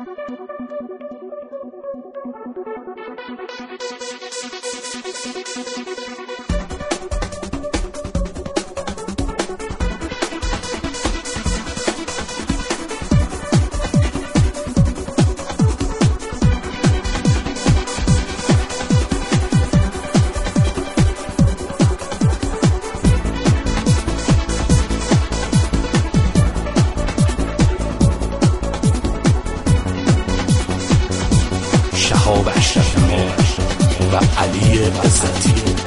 フフフフフ。شهاب اشرفی و علی عزتی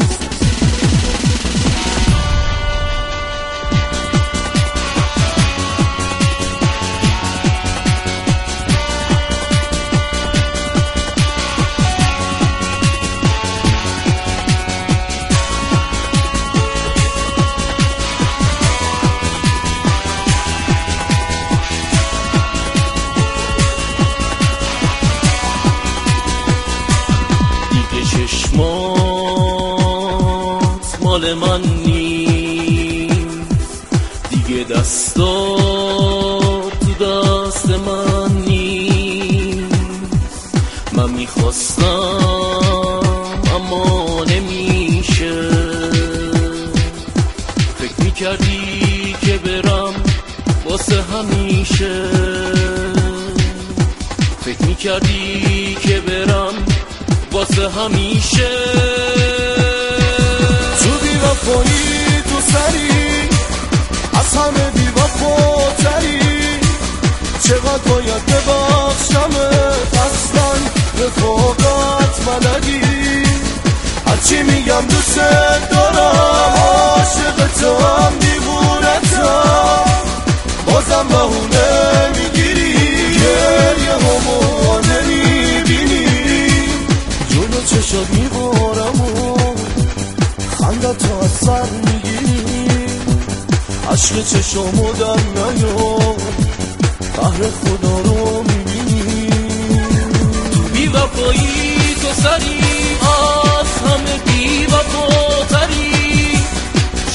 می‌کردی که برم واسه همیشه. فکر می‌کردی که برم واسه همیشه. تو بی وفایی تو سری از همه بی وفاتری چقدر باید ببخشمت اصلا؟ رفاقت بلدی. هرچی میگم دوست دارم. چشات میبارم و خنده تو از سر می‌گیری. عشق چشامو در نیار. قهر خدا رو می‌بینی. بی وفایی تو سری از همه بی وفاتری.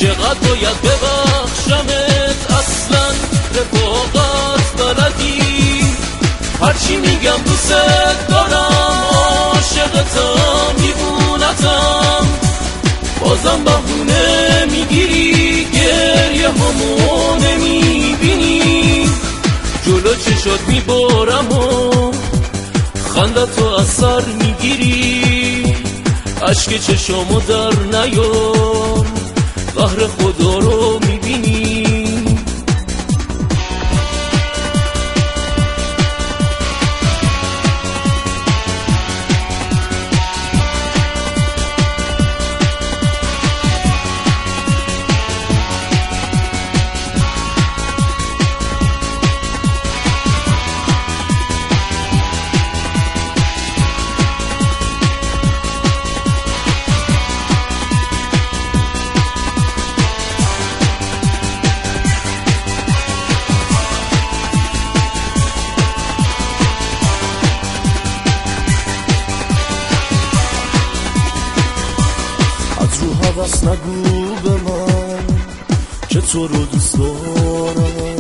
چقدر باید ببخشمت اصلا رفاقت بلدی. هرچی میگم دوست بازم بهونه می‌گیری گریه همو نمی‌بینی جلو چشات میبارم و خنده تو از سر می‌گیری عشق چشامو در نیار قهر خدا رو تو رو دوست دارم.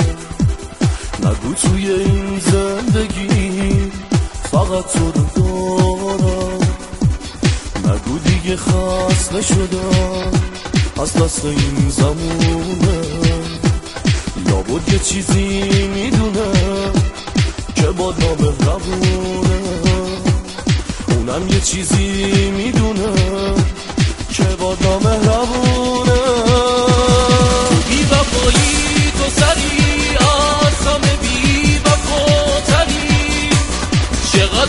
نگو توی این زندگی فقط تو رو دارم. نگو دیگه خسته شدم از دست این زمونه. لابد یه چیزی می‌دونه که با نامهربونه اونم یه چیزی می‌دونه که با نامهربونه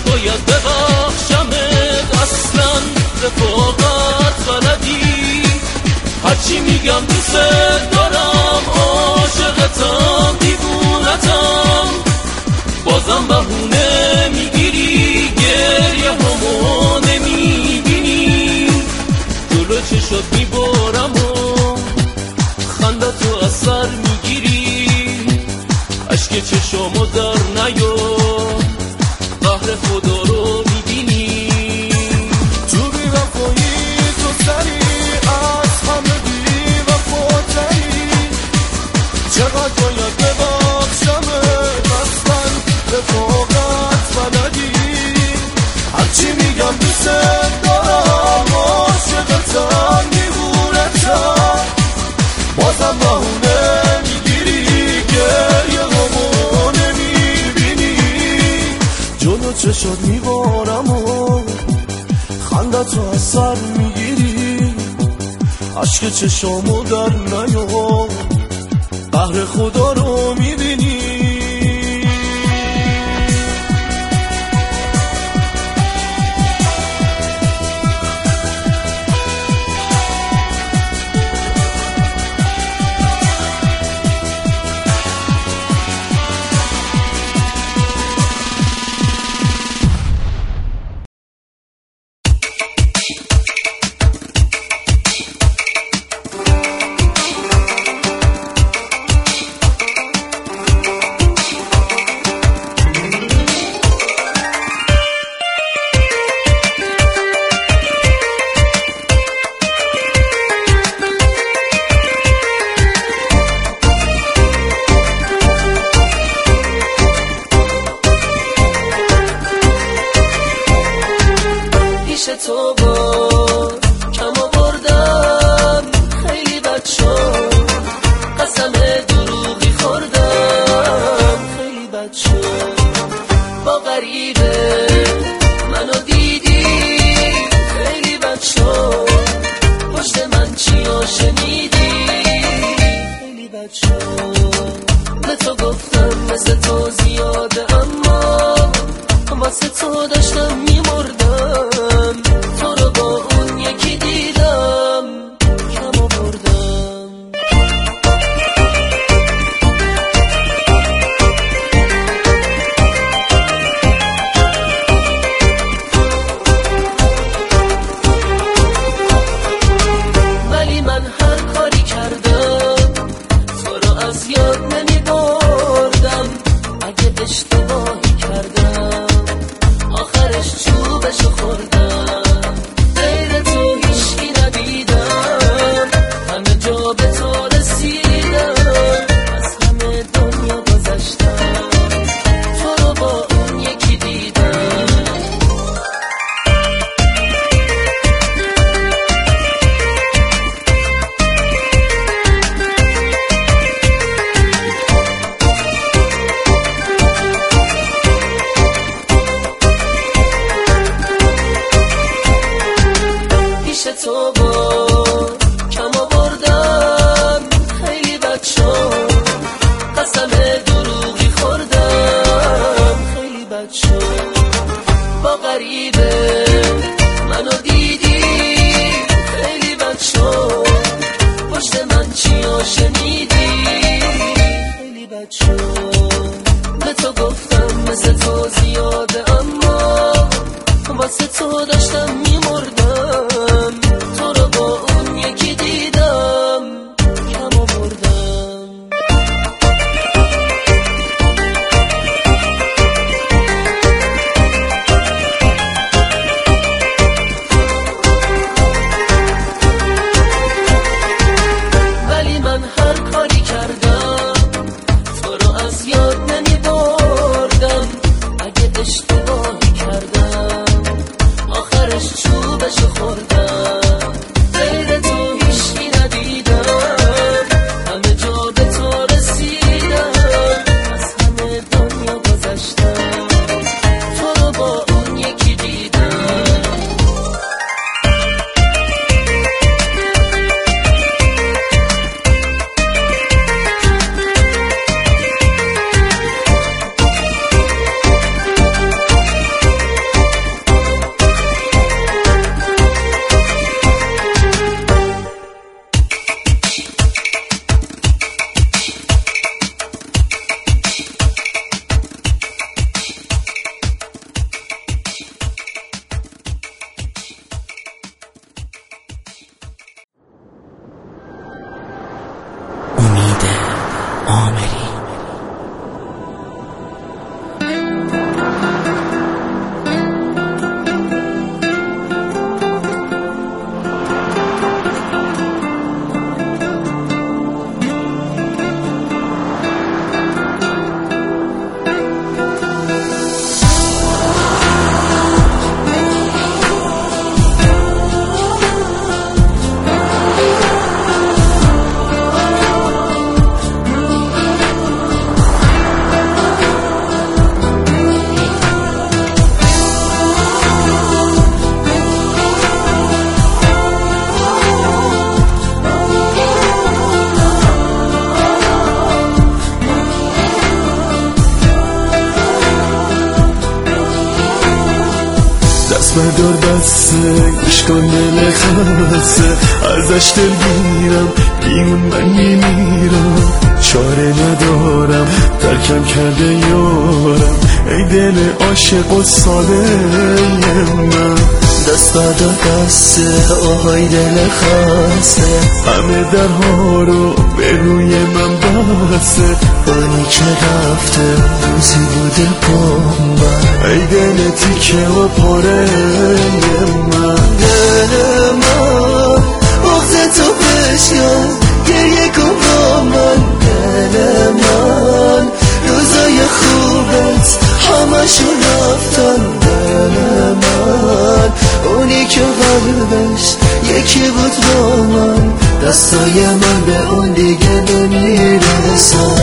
باید ببخشمت اصلا رفاقت بلدی. هرچی میگم دوست دارم عاشقتم دیوونتم. بازم بهونه می‌گیری گریه همو نمی‌بینی. جلو چشات میبارم و خنده تو از سر می‌گیری. عشق چشامو در نیار. تو چه شد میبارم و خنده تو از سر می‌گیری. عشق چشامو در نیا قهر خدا رو می‌بینی. رد شد. به تو گفتم مثل تو زیاده اما واسه تو داشتم بردار بسته گشکان دل خسته ازش دل گیرم بیون من میمیرم چاره ندارم ترکم کرده یارم. ای دل عاشق و ساله من. دست بردار دسته آهای دل خسته. همه درها رو به روی من بسته. بانی که رفته روزی بوده با ای دل تیکه و پاره من. دل من بغز تو بشکن گریه کن با من دل من روزای خوبت همشون رفتن دل من اونی که قلبش یکی بود با من. دستای من به اون دیگه نمی‌رسن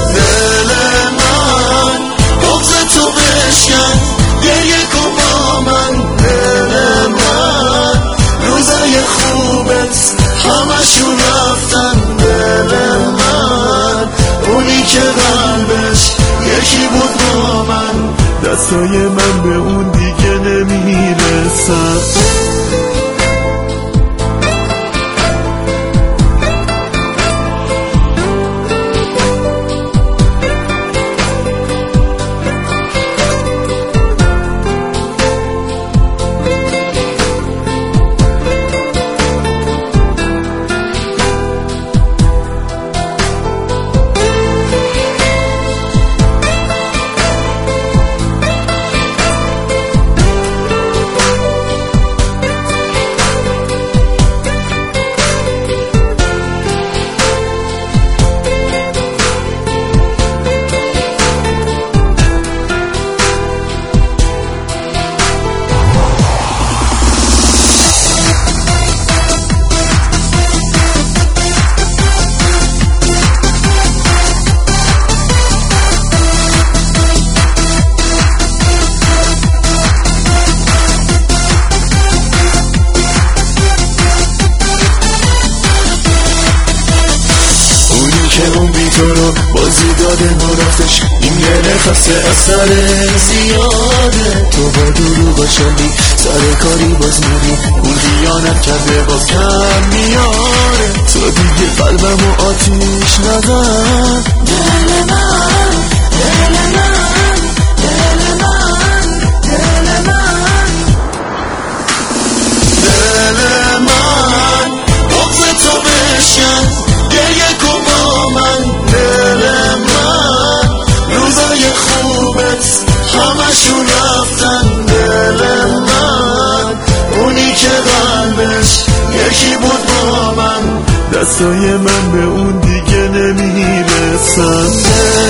که اون بی تو رو بازی داده ما رفتش. این یه نفس اثر زیاده. تو با دورو باشندی سر کاری باز میری اون دیانت کرده باز کم میاره. تو دیگه قلبم و آتیش نزن. دل من دل من. دستای من به اون دیگه نمی‌رسن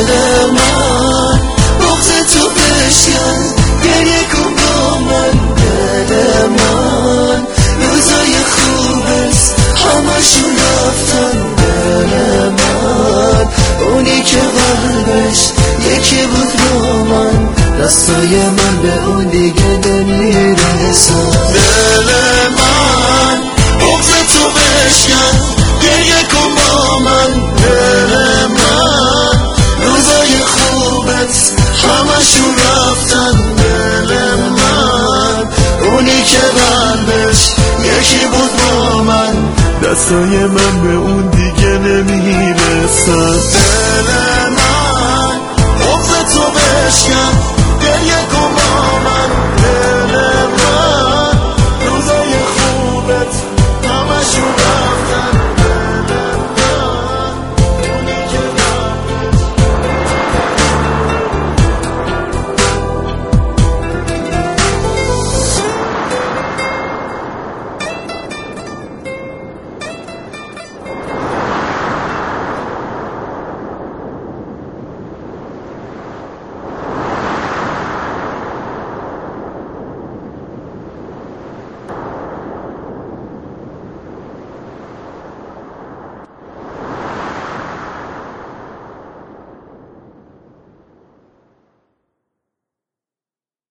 دل من بندش یکی بود با من. دستای من به اون دیگه نمی‌رسن دل من حب تو بشکن.